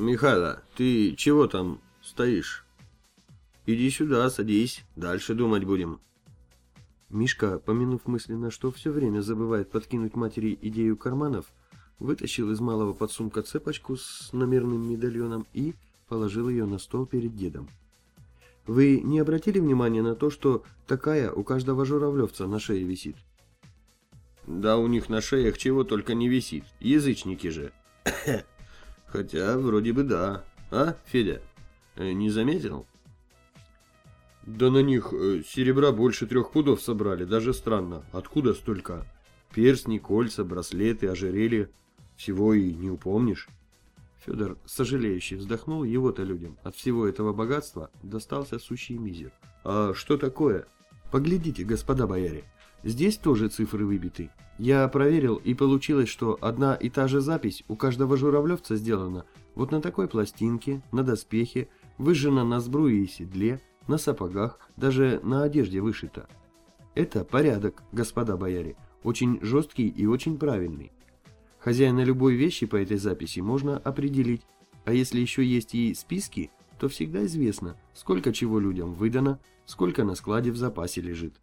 Михайло, ты чего там стоишь? Иди сюда, садись, дальше думать будем. Мишка, помянув мысленно, что все время забывает подкинуть матери идею карманов, вытащил из малого подсумка цепочку с номерным медальоном и положил ее на стол перед дедом. Вы не обратили внимания на то, что такая у каждого журавлевца на шее висит? Да у них на шеях чего только не висит, язычники же. Хотя вроде бы да. А, Федя, э, не заметил? Да на них э, серебра больше трех пудов собрали, даже странно. Откуда столько? Перстни, кольца, браслеты, ожерелья. Всего и не упомнишь. Федор, сожалеющий, вздохнул, его-то людям от всего этого богатства достался сущий мизер. А что такое? Поглядите, господа бояре, здесь тоже цифры выбиты. Я проверил, и получилось, что одна и та же запись у каждого журавлевца сделана вот на такой пластинке, на доспехе, выжжена на сбруе и седле, на сапогах, даже на одежде вышито. Это порядок, господа бояре, очень жесткий и очень правильный. Хозяина любой вещи по этой записи можно определить, а если еще есть и списки, то всегда известно, сколько чего людям выдано, сколько на складе в запасе лежит.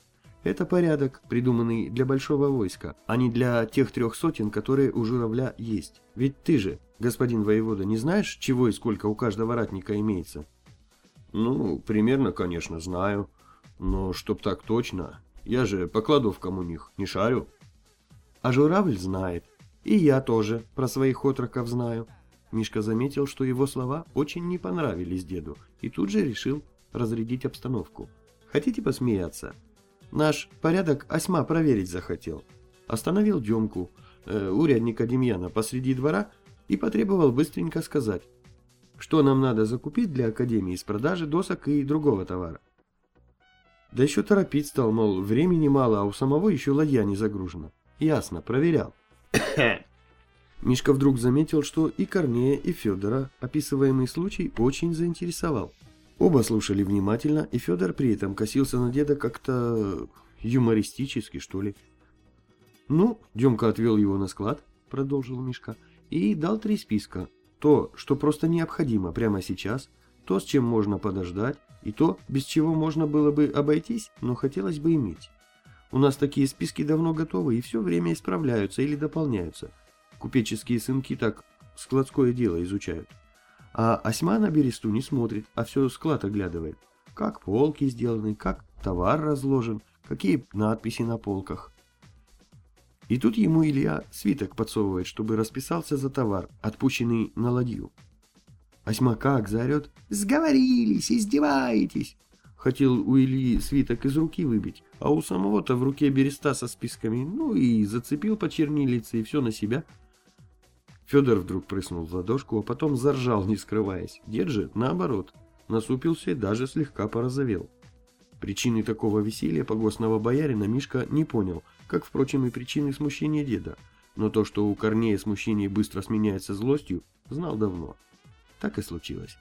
Это порядок, придуманный для большого войска, а не для тех трех сотен, которые у журавля есть. Ведь ты же, господин воевода, не знаешь, чего и сколько у каждого ратника имеется? Ну, примерно, конечно, знаю. Но чтоб так точно, я же по кладовкам у них не шарю. А журавль знает. И я тоже про своих отроков знаю. Мишка заметил, что его слова очень не понравились деду, и тут же решил разрядить обстановку. Хотите посмеяться? Наш порядок осьма проверить захотел. Остановил Демку, э, урядника Демьяна, посреди двора и потребовал быстренько сказать, что нам надо закупить для Академии из продажи досок и другого товара. Да еще торопить стал, мол, времени мало, а у самого еще ладья не загружена. Ясно, проверял. Мишка вдруг заметил, что и Корнея, и Федора описываемый случай очень заинтересовал. Оба слушали внимательно, и Федор при этом косился на деда как-то юмористически, что ли. «Ну, Демка отвел его на склад», — продолжил Мишка, — «и дал три списка. То, что просто необходимо прямо сейчас, то, с чем можно подождать, и то, без чего можно было бы обойтись, но хотелось бы иметь. У нас такие списки давно готовы и все время исправляются или дополняются. Купеческие сынки так складское дело изучают. А Осьма на бересту не смотрит, а все склад оглядывает. Как полки сделаны, как товар разложен, какие надписи на полках. И тут ему Илья свиток подсовывает, чтобы расписался за товар, отпущенный на ладью. Осьма как заорет «Сговорились, издеваетесь!» Хотел у Ильи свиток из руки выбить, а у самого-то в руке береста со списками, ну и зацепил по чернилице и все на себя – Федор вдруг прыснул в ладошку, а потом заржал, не скрываясь. Дед же, наоборот, насупился и даже слегка порозовел. Причины такого веселья погостного боярина Мишка не понял, как, впрочем, и причины смущения деда. Но то, что у Корнея смущение быстро сменяется злостью, знал давно. Так и случилось.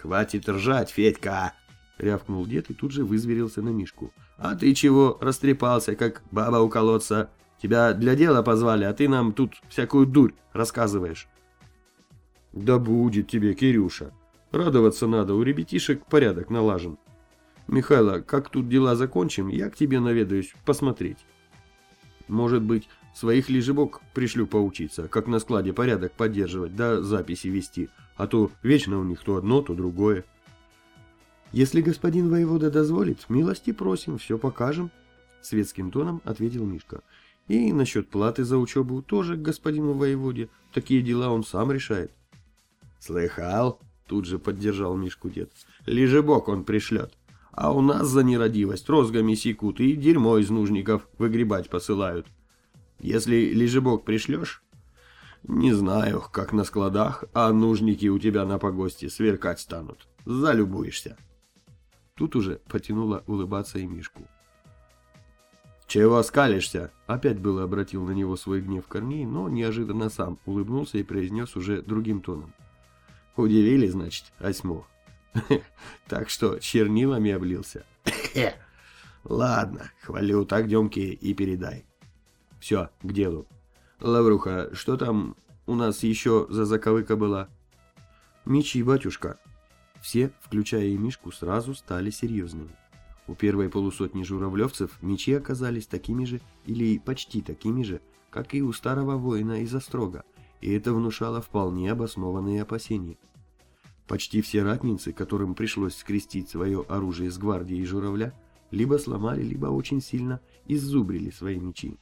«Хватит ржать, Федька!» — рявкнул дед и тут же вызверился на Мишку. «А ты чего растрепался, как баба у колодца? Тебя для дела позвали, а ты нам тут всякую дурь рассказываешь. Да будет тебе, Кирюша. Радоваться надо, у ребятишек порядок налажен. Михайло, как тут дела закончим, я к тебе наведаюсь посмотреть. Может быть, своих лежебок пришлю поучиться, как на складе порядок поддерживать, да записи вести, а то вечно у них то одно, то другое. Если господин воевода дозволит, милости просим, все покажем, светским тоном ответил Мишка. И насчет платы за учебу тоже к господину воеводе. Такие дела он сам решает. Слыхал? Тут же поддержал Мишку дед. Лежебок он пришлет. А у нас за нерадивость розгами секут и дерьмо из нужников выгребать посылают. Если лежебок пришлешь, не знаю, как на складах, а нужники у тебя на погосте сверкать станут. Залюбуешься. Тут уже потянула улыбаться и Мишку. «Чего скалишься?» Опять было обратил на него свой гнев Корней, но неожиданно сам улыбнулся и произнес уже другим тоном. «Удивили, значит, осьму? Так что, чернилами облился?» «Ладно, хвалю, так Демке и передай. Все, к делу. Лавруха, что там у нас еще за заковыка была?» Мечи, батюшка. Все, включая и Мишку, сразу стали серьезными. У первой полусотни журавлевцев мечи оказались такими же или почти такими же, как и у старого воина из Острога, и это внушало вполне обоснованные опасения. Почти все ратницы, которым пришлось скрестить свое оружие с гвардией журавля, либо сломали, либо очень сильно иззубрили свои мечи.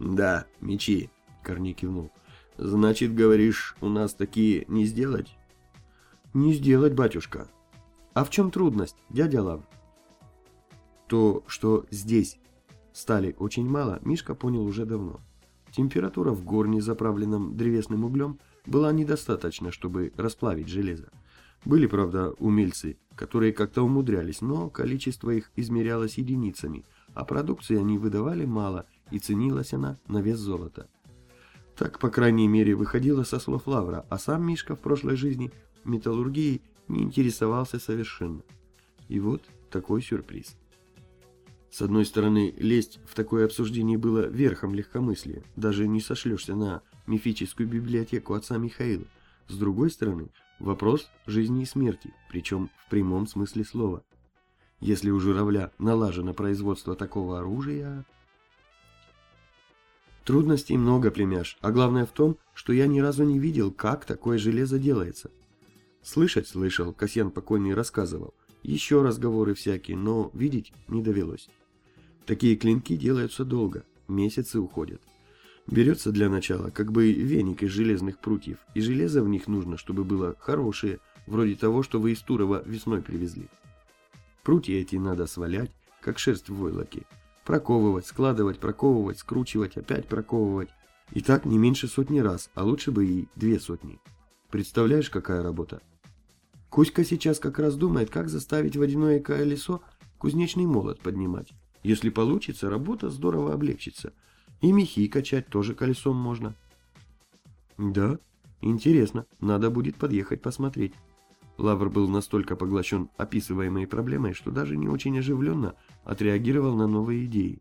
«Да, мечи», — Корней кивнул. «Значит, говоришь, у нас такие не сделать?» «Не сделать, батюшка. А в чем трудность, дядя Лав?» То, что здесь стали очень мало, Мишка понял уже давно. Температура в горне, заправленном древесным углем, была недостаточна, чтобы расплавить железо. Были, правда, умельцы, которые как-то умудрялись, но количество их измерялось единицами, а продукции они выдавали мало, и ценилась она на вес золота. Так, по крайней мере, выходило со слов Лавра, а сам Мишка в прошлой жизни металлургией не интересовался совершенно. И вот такой сюрприз. С одной стороны, лезть в такое обсуждение было верхом легкомыслия, даже не сошлешься на мифическую библиотеку отца Михаила. С другой стороны, вопрос жизни и смерти, причем в прямом смысле слова. Если у журавля налажено производство такого оружия... Трудностей много, племяш, а главное в том, что я ни разу не видел, как такое железо делается. Слышать слышал, Касьян покойный рассказывал. Еще разговоры всякие, но видеть не довелось. Такие клинки делаются долго, месяцы уходят. Берется для начала как бы веник из железных прутьев, и железо в них нужно, чтобы было хорошее, вроде того, что вы из Турова весной привезли. Прутья эти надо свалять, как шерсть в войлоке. Проковывать, складывать, проковывать, скручивать, опять проковывать. И так не меньше сотни раз, а лучше бы и две сотни. Представляешь, какая работа? Кузька сейчас как раз думает, как заставить водяное колесо кузнечный молот поднимать. Если получится, работа здорово облегчится. И мехи качать тоже колесом можно. Да, интересно, надо будет подъехать посмотреть. Лавр был настолько поглощен описываемой проблемой, что даже не очень оживленно отреагировал на новые идеи.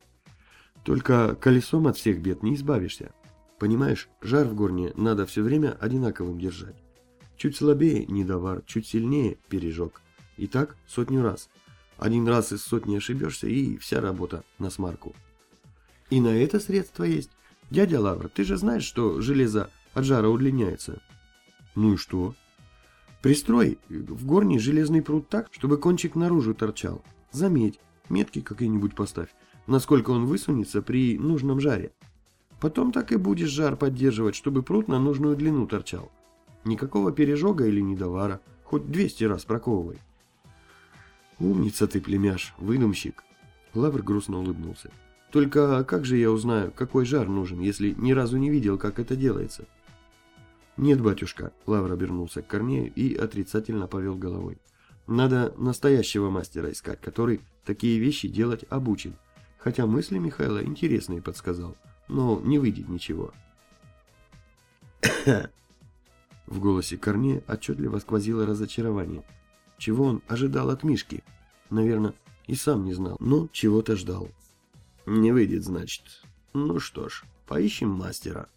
Только колесом от всех бед не избавишься. Понимаешь, жар в горне надо все время одинаковым держать. Чуть слабее – недовар, чуть сильнее – пережог. И так сотню раз – один раз из сотни ошибешься, и вся работа на смарку. И на это средство есть. Дядя Лавр, ты же знаешь, что железо от жара удлиняется. Ну и что? Пристрой в горне железный пруд так, чтобы кончик наружу торчал. Заметь, метки какие-нибудь поставь, насколько он высунется при нужном жаре. Потом так и будешь жар поддерживать, чтобы пруд на нужную длину торчал. Никакого пережога или недовара, хоть 200 раз проковывай. «Умница ты, племяш, выдумщик!» Лавр грустно улыбнулся. «Только как же я узнаю, какой жар нужен, если ни разу не видел, как это делается?» «Нет, батюшка», — Лавр обернулся к Корнею и отрицательно повел головой. «Надо настоящего мастера искать, который такие вещи делать обучен. Хотя мысли Михайла интересные подсказал, но не выйдет ничего». В голосе Корнея отчетливо сквозило разочарование. Чего он ожидал от Мишки? Наверное, и сам не знал, но чего-то ждал. Не выйдет, значит. Ну что ж, поищем мастера.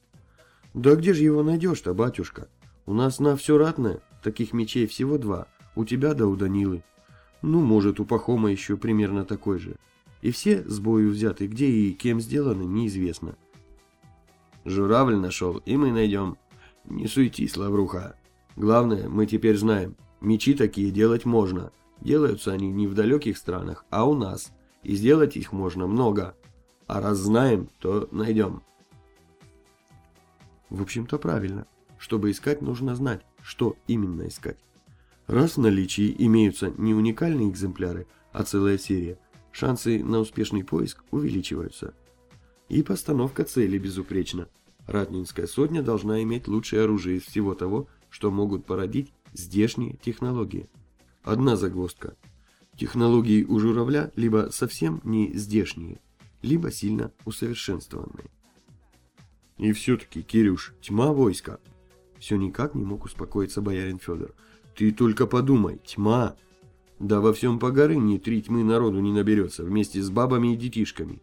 Да где же его найдешь-то, батюшка? У нас на все ратное, таких мечей всего два. У тебя да у Данилы. Ну, может, у Пахома еще примерно такой же. И все с бою взяты, где и кем сделаны, неизвестно. Журавль нашел, и мы найдем. Не суетись, Лавруха. Главное, мы теперь знаем, Мечи такие делать можно. Делаются они не в далеких странах, а у нас. И сделать их можно много. А раз знаем, то найдем. В общем-то правильно. Чтобы искать, нужно знать, что именно искать. Раз в наличии имеются не уникальные экземпляры, а целая серия, шансы на успешный поиск увеличиваются. И постановка цели безупречна. Ратнинская сотня должна иметь лучшее оружие из всего того, что могут породить здешние технологии. Одна загвоздка. Технологии у журавля либо совсем не здешние, либо сильно усовершенствованные. И все-таки, Кирюш, тьма войска. Все никак не мог успокоиться боярин Федор. Ты только подумай, тьма. Да во всем Погорыне три тьмы народу не наберется, вместе с бабами и детишками.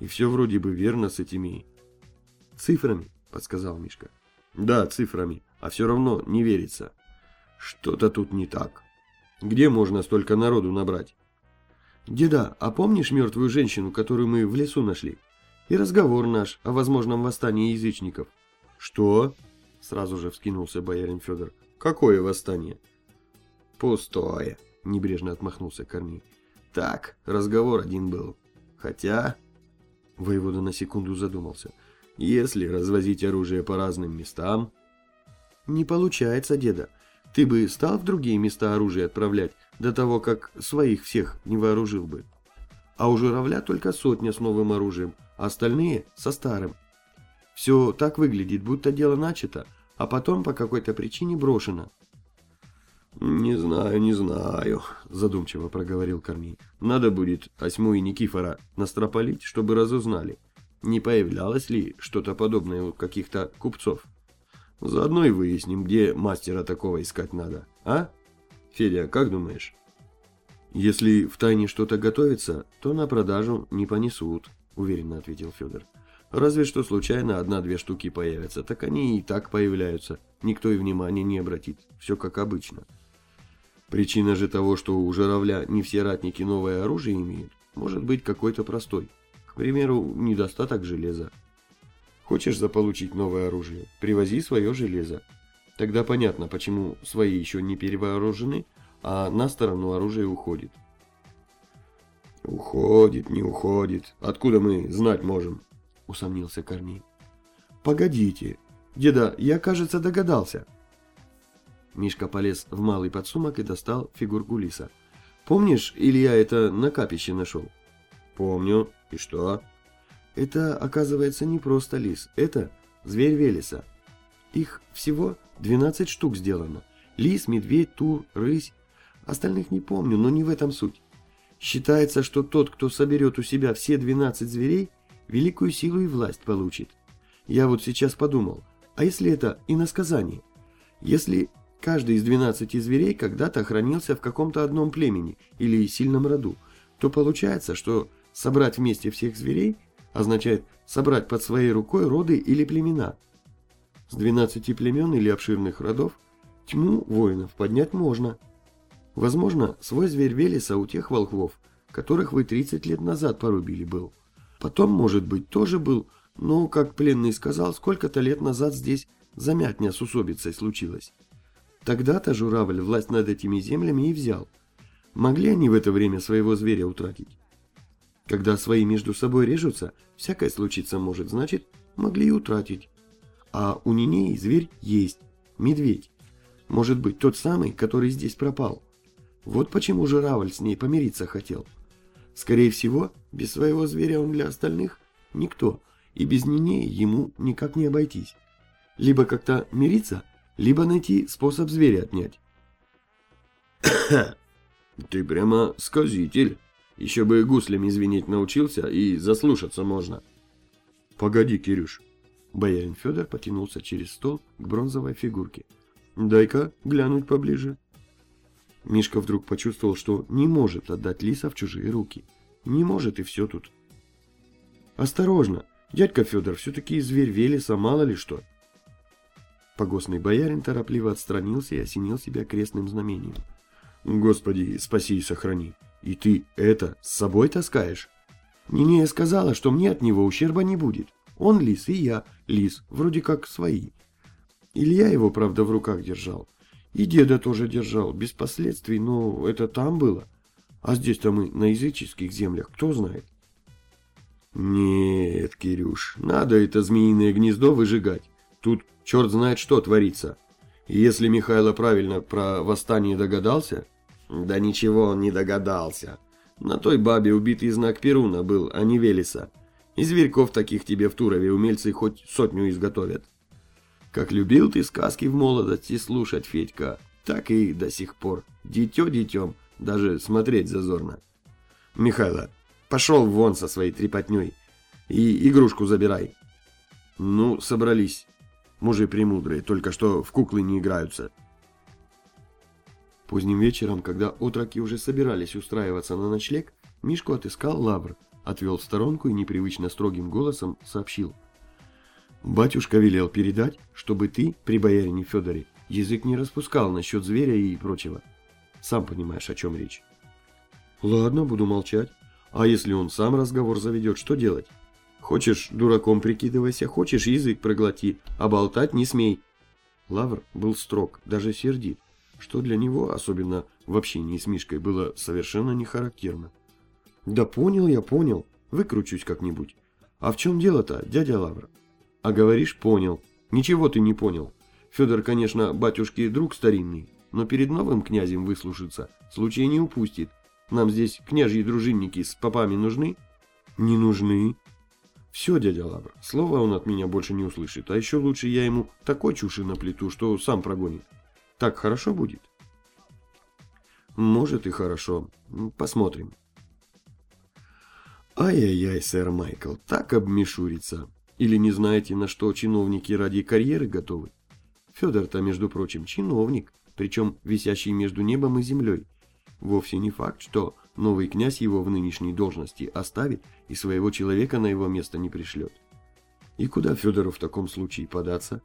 И все вроде бы верно с этими... Цифрами, подсказал Мишка. Да, цифрами, а все равно не верится. Что-то тут не так. Где можно столько народу набрать? Деда, а помнишь мертвую женщину, которую мы в лесу нашли? И разговор наш о возможном восстании язычников. Что? Сразу же вскинулся боярин Федор. Какое восстание? Пустое, небрежно отмахнулся Корней. Так, разговор один был. Хотя... Воевода на секунду задумался. Если развозить оружие по разным местам... Не получается, деда. Ты бы стал в другие места оружие отправлять, до того, как своих всех не вооружил бы. А у журавля только сотня с новым оружием, а остальные со старым. Все так выглядит, будто дело начато, а потом по какой-то причине брошено. «Не знаю, не знаю», – задумчиво проговорил Корней. «Надо будет Осьму и Никифора настропалить, чтобы разузнали, не появлялось ли что-то подобное у каких-то купцов». Заодно и выясним, где мастера такого искать надо, а? Федя, как думаешь? Если в тайне что-то готовится, то на продажу не понесут, уверенно ответил Федор. Разве что случайно одна-две штуки появятся, так они и так появляются. Никто и внимания не обратит. Все как обычно. Причина же того, что у журавля не все ратники новое оружие имеют, может быть какой-то простой. К примеру, недостаток железа. Хочешь заполучить новое оружие? Привози свое железо. Тогда понятно, почему свои еще не перевооружены, а на сторону оружие уходит. Уходит, не уходит. Откуда мы знать можем? Усомнился Корней. Погодите. Деда, я, кажется, догадался. Мишка полез в малый подсумок и достал фигурку лиса. Помнишь, Илья это на капище нашел? Помню. И что? Это, оказывается, не просто лис, это зверь Велеса. Их всего 12 штук сделано. Лис, медведь, тур, рысь. Остальных не помню, но не в этом суть. Считается, что тот, кто соберет у себя все 12 зверей, великую силу и власть получит. Я вот сейчас подумал, а если это иносказание? Если каждый из 12 зверей когда-то хранился в каком-то одном племени или сильном роду, то получается, что собрать вместе всех зверей означает собрать под своей рукой роды или племена. С 12 племен или обширных родов тьму воинов поднять можно. Возможно, свой зверь Велеса у тех волхвов, которых вы 30 лет назад порубили был. Потом, может быть, тоже был, но, как пленный сказал, сколько-то лет назад здесь замятня с усобицей случилось. Тогда-то журавль власть над этими землями и взял. Могли они в это время своего зверя утратить? Когда свои между собой режутся, всякое случиться может, значит, могли и утратить. А у Нинеи зверь есть, медведь. Может быть, тот самый, который здесь пропал. Вот почему журавль с ней помириться хотел. Скорее всего, без своего зверя он для остальных никто, и без Нинеи ему никак не обойтись. Либо как-то мириться, либо найти способ зверя отнять. «Ты прямо сказитель», еще бы гуслями звенеть научился, и заслушаться можно. Погоди, Кирюш. Боярин Федор потянулся через стол к бронзовой фигурке. Дай-ка глянуть поближе. Мишка вдруг почувствовал, что не может отдать лиса в чужие руки. Не может, и все тут. Осторожно, дядька Федор, все-таки зверь Велеса, мало ли что. Погостный боярин торопливо отстранился и осенил себя крестным знамением. Господи, спаси и сохрани. И ты это с собой таскаешь? Нинея сказала, что мне от него ущерба не будет. Он лис, и я лис, вроде как свои. Илья его, правда, в руках держал. И деда тоже держал, без последствий, но это там было. А здесь-то мы на языческих землях, кто знает. Нет, Кирюш, надо это змеиное гнездо выжигать. Тут черт знает что творится. И если Михайло правильно про восстание догадался, да ничего он не догадался. На той бабе убитый знак Перуна был, а не Велеса. И зверьков таких тебе в Турове умельцы хоть сотню изготовят. Как любил ты сказки в молодости слушать, Федька, так и до сих пор. Дитё детем, даже смотреть зазорно. Михайло, пошел вон со своей трепотней и игрушку забирай. Ну, собрались. Мужи премудрые, только что в куклы не играются. Поздним вечером, когда отроки уже собирались устраиваться на ночлег, Мишку отыскал Лавр, отвел в сторонку и непривычно строгим голосом сообщил. «Батюшка велел передать, чтобы ты при боярине Федоре Язык не распускал насчет зверя и прочего. Сам понимаешь, о чем речь. Ладно, буду молчать. А если он сам разговор заведет, что делать? Хочешь, дураком прикидывайся, хочешь, язык проглоти, а болтать не смей. Лавр был строг, даже сердит, что для него, особенно в общении с Мишкой, было совершенно не характерно. Да понял я, понял, выкручусь как-нибудь. А в чем дело-то, дядя Лавр? А говоришь, понял. Ничего ты не понял. Федор, конечно, батюшки друг старинный, но перед новым князем выслушаться случай не упустит. Нам здесь княжьи дружинники с попами нужны? Не нужны. Все, дядя Лавр, слова он от меня больше не услышит, а еще лучше я ему такой чуши наплету, что сам прогонит. Так хорошо будет? Может и хорошо. Посмотрим. Ай-яй-яй, сэр Майкл, так обмешурится. Или не знаете, на что чиновники ради карьеры готовы? Федор-то, между прочим, чиновник, причем висящий между небом и землей. Вовсе не факт, что новый князь его в нынешней должности оставит и своего человека на его место не пришлет. И куда Федору в таком случае податься?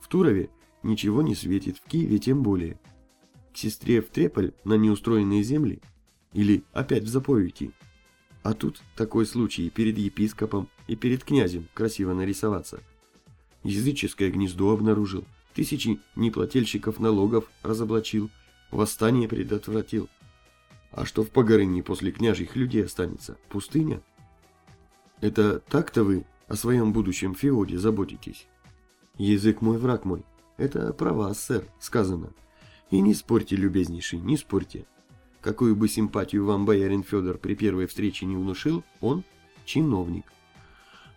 В Турове ничего не светит, в Киеве тем более. К сестре в Треполь на неустроенные земли? Или опять в заповети? А тут такой случай перед епископом и перед князем красиво нарисоваться. Языческое гнездо обнаружил, тысячи неплательщиков налогов разоблачил, восстание предотвратил. А что в Погорыне после княжьих людей останется? Пустыня? Это так-то вы о своем будущем феоде заботитесь? Язык мой, враг мой. Это про вас, сэр, сказано. И не спорьте, любезнейший, не спорьте. Какую бы симпатию вам боярин Федор при первой встрече не внушил, он чиновник.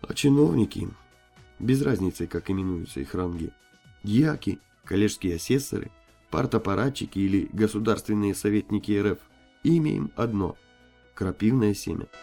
А чиновники, без разницы, как именуются их ранги, дьяки, коллежские асессоры, партапаратчики или государственные советники РФ, имя им одно – крапивное семя –